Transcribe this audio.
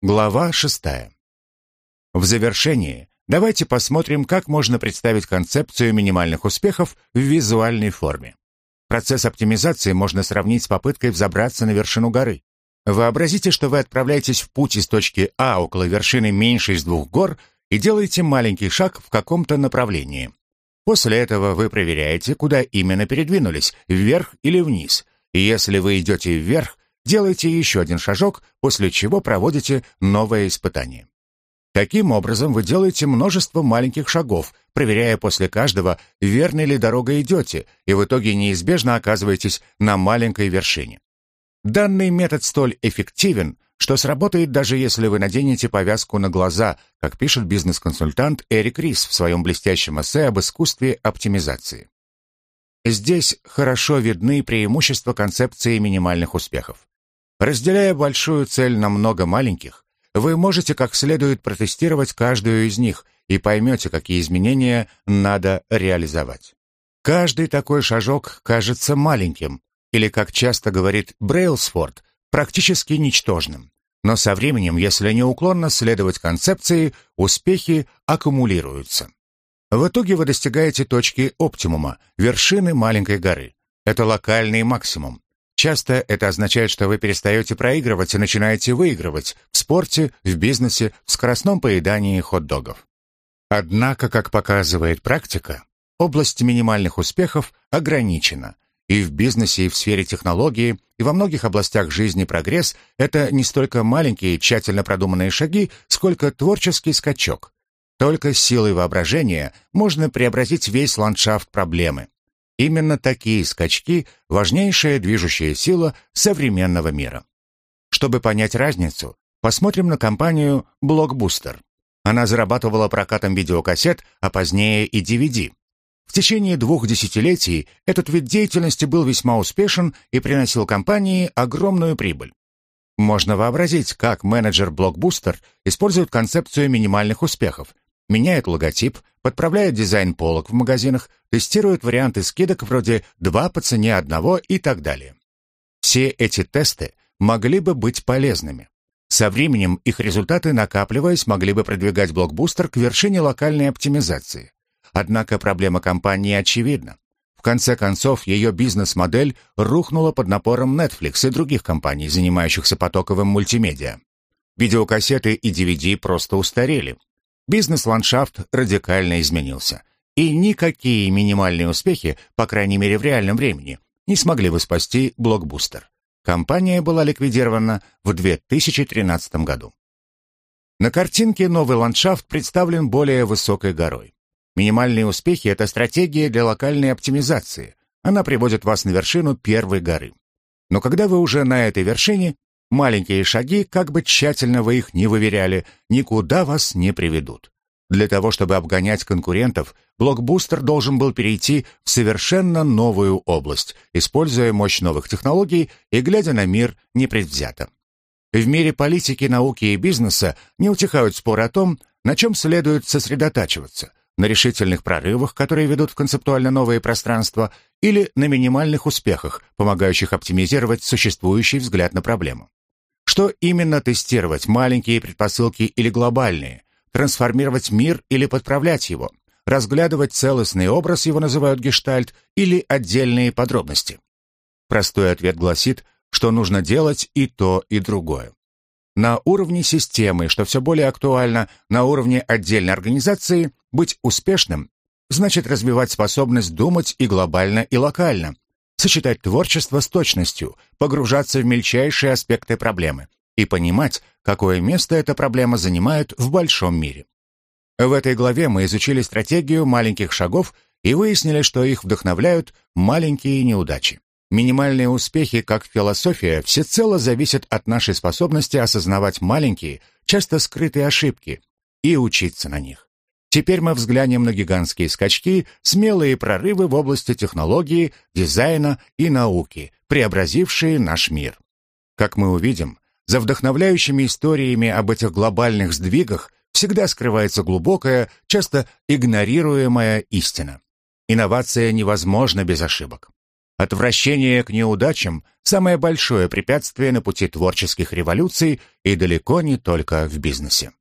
Глава шестая. В завершении давайте посмотрим, как можно представить концепцию минимальных успехов в визуальной форме. Процесс оптимизации можно сравнить с попыткой взобраться на вершину горы. Вообразите, что вы отправляетесь в путь из точки А около вершины меньшей из двух гор и делаете маленький шаг в каком-то направлении. После этого вы проверяете, куда именно передвинулись, вверх или вниз. И если вы идете вверх, делаете еще один шажок, после чего проводите новое испытание. Таким образом, вы делаете множество маленьких шагов, проверяя после каждого, верной ли дорогой идете, и в итоге неизбежно оказываетесь на маленькой вершине. Данный метод столь эффективен, что сработает даже если вы наденете повязку на глаза, как пишет бизнес-консультант Эрик Рис в своем блестящем эссе об искусстве оптимизации. Здесь хорошо видны преимущества концепции минимальных успехов. Разделяя большую цель на много маленьких, вы можете как следует протестировать каждую из них и поймете, какие изменения надо реализовать. Каждый такой шажок кажется маленьким, или, как часто говорит Брейлсфорд, практически ничтожным. Но со временем, если неуклонно следовать концепции, успехи аккумулируются. В итоге вы достигаете точки оптимума, вершины маленькой горы. Это локальный максимум. Часто это означает, что вы перестаете проигрывать и начинаете выигрывать в спорте, в бизнесе, в скоростном поедании хот-догов. Однако, как показывает практика, область минимальных успехов ограничена. И в бизнесе, и в сфере технологии, и во многих областях жизни прогресс – это не столько маленькие, тщательно продуманные шаги, сколько творческий скачок. Только силой воображения можно преобразить весь ландшафт проблемы. Именно такие скачки – важнейшая движущая сила современного мира. Чтобы понять разницу, посмотрим на компанию Blockbuster. Она зарабатывала прокатом видеокассет, а позднее и DVD. В течение двух десятилетий этот вид деятельности был весьма успешен и приносил компании огромную прибыль. Можно вообразить, как менеджер Blockbuster использует концепцию минимальных успехов, меняет логотип, подправляет дизайн полок в магазинах, тестирует варианты скидок вроде «два по цене одного» и так далее. Все эти тесты могли бы быть полезными. Со временем их результаты, накапливаясь, могли бы продвигать блокбустер к вершине локальной оптимизации. Однако проблема компании очевидна. В конце концов, ее бизнес-модель рухнула под напором Netflix и других компаний, занимающихся потоковым мультимедиа. Видеокассеты и DVD просто устарели. Бизнес-ландшафт радикально изменился. И никакие минимальные успехи, по крайней мере в реальном времени, не смогли бы спасти блокбустер. Компания была ликвидирована в 2013 году. На картинке новый ландшафт представлен более высокой горой. Минимальные успехи – это стратегия для локальной оптимизации. Она приводит вас на вершину первой горы. Но когда вы уже на этой вершине, Маленькие шаги, как бы тщательно вы их не выверяли, никуда вас не приведут. Для того, чтобы обгонять конкурентов, блокбустер должен был перейти в совершенно новую область, используя мощь новых технологий и глядя на мир непредвзято. В мире политики, науки и бизнеса не утихают споры о том, на чем следует сосредотачиваться на решительных прорывах, которые ведут в концептуально новые пространства, или на минимальных успехах, помогающих оптимизировать существующий взгляд на проблему. Что именно тестировать, маленькие предпосылки или глобальные? Трансформировать мир или подправлять его? Разглядывать целостный образ, его называют гештальт, или отдельные подробности? Простой ответ гласит, что нужно делать и то, и другое. На уровне системы, что все более актуально, на уровне отдельной организации, быть успешным значит развивать способность думать и глобально, и локально, сочетать творчество с точностью, погружаться в мельчайшие аспекты проблемы и понимать, какое место эта проблема занимает в большом мире. В этой главе мы изучили стратегию маленьких шагов и выяснили, что их вдохновляют маленькие неудачи. Минимальные успехи, как философия, всецело зависят от нашей способности осознавать маленькие, часто скрытые ошибки и учиться на них. Теперь мы взглянем на гигантские скачки, смелые прорывы в области технологии, дизайна и науки, преобразившие наш мир. Как мы увидим, за вдохновляющими историями об этих глобальных сдвигах всегда скрывается глубокая, часто игнорируемая истина. Инновация невозможна без ошибок. Отвращение к неудачам – самое большое препятствие на пути творческих революций и далеко не только в бизнесе.